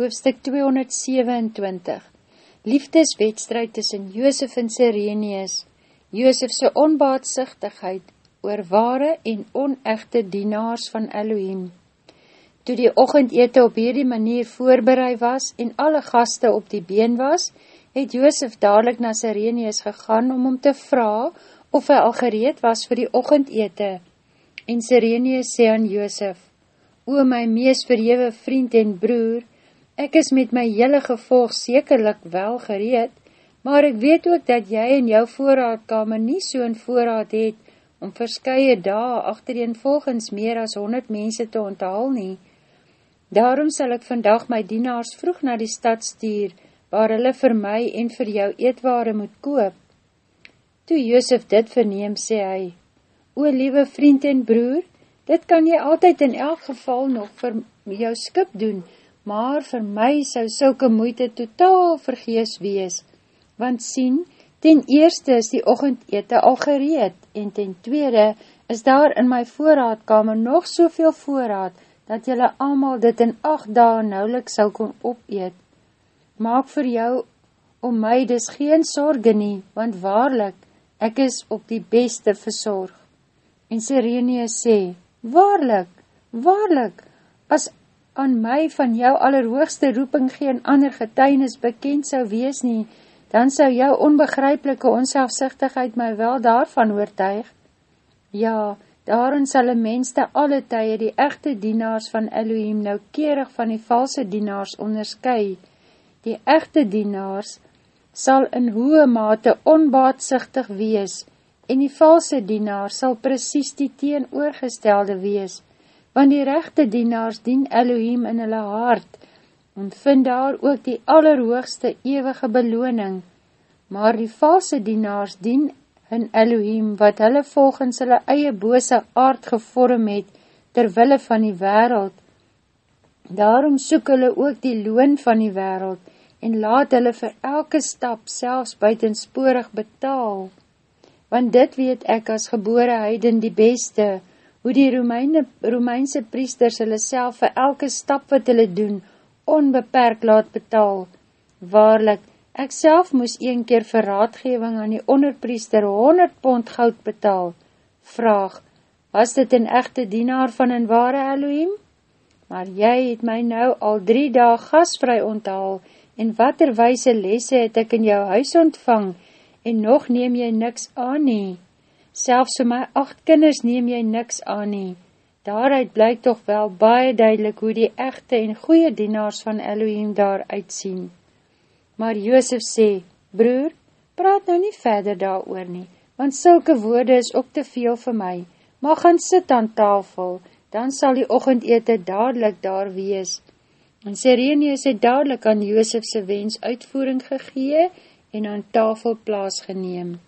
hoofstuk 227 Liefdeswedstrijd tussen Joosef en Sireneus Joosefse onbaatsigtigheid oor ware en onechte dienaars van Elohim. Toe die ochendete op hierdie manier voorbereid was en alle gaste op die been was, het Joosef dadelijk na Sireneus gegaan om om te vraag of hy al gereed was vir die ochendete. En Sireneus sê aan Joosef, O my mees verhewe vriend en broer, Ek is met my hele gevolg sekerlik wel gereed, maar ek weet ook dat jy in jou voorraadkamer nie so'n voorraad het om verskye dae achtereen volgens meer as 100 mense te onthaal nie. Daarom sal ek vandag my dienaars vroeg na die stad stuur, waar hulle vir my en vir jou eetware moet koop. Toe Joosef dit verneem, sê hy, O liewe vriend en broer, dit kan jy altyd in elk geval nog vir jou skip doen, maar vir my sou sulke moeite totaal vergees wees, want sien, ten eerste is die ochendete al gereed, en ten tweede is daar in my voorraadkamer nog soveel voorraad, dat jylle allemaal dit in acht dae nauwelijk sal kon opeet. Maak vir jou om my dus geen sorge nie, want waarlik, ek is op die beste verzorg. En Sirene sê, waarlik, waarlik, as aan my van jou allerhoogste roeping geen ander getuinis bekend sou wees nie, dan sou jou onbegryplike onselfsichtigheid my wel daarvan oortuig. Ja, daarin sal een mens te alle tye die echte dienaars van Elohim noukeerig van die valse dienaars onderskui. Die echte dienaars sal in hoë mate onbaatsigtig wees en die valse dienaars sal precies die teenoorgestelde wees, want die rechte dienaars dien Elohim in hulle hart, en vind daar ook die allerhoogste ewige beloning, maar die valse dienaars dien in Elohim, wat hulle volgens hulle eie bose aard gevorm het, terwille van die wereld. Daarom soek hulle ook die loon van die wereld, en laat hulle vir elke stap selfs buitensporig betaal. Want dit weet ek as gebore heiden die beste, hoe die Romeine, Romeinse priesters hulle self vir elke stap wat hulle doen, onbeperk laat betaal. Waarlik, ek self moes een keer vir raadgeving aan die onderpriester 100 pond goud betaal. Vraag, was dit een echte dienaar van een ware Elohim? Maar jy het my nou al drie daag gasvry onthaal, en wat er wijse lesse het ek in jou huis ontvang, en nog neem jy niks aan nie selfs vir my acht kinders neem jy niks aan nie. Daaruit blyk toch wel baie duidelik hoe die echte en goeie dienaars van Elohim daar uitsien. Maar Joosef sê, broer, praat nou nie verder daar oor nie, want sulke woorde is ook te veel vir my, maar gaan sit aan tafel, dan sal die ochendete dadelijk daar wees. En Sirenius het dadelijk aan Joosefse wens uitvoering gegee en aan tafel plaas geneem.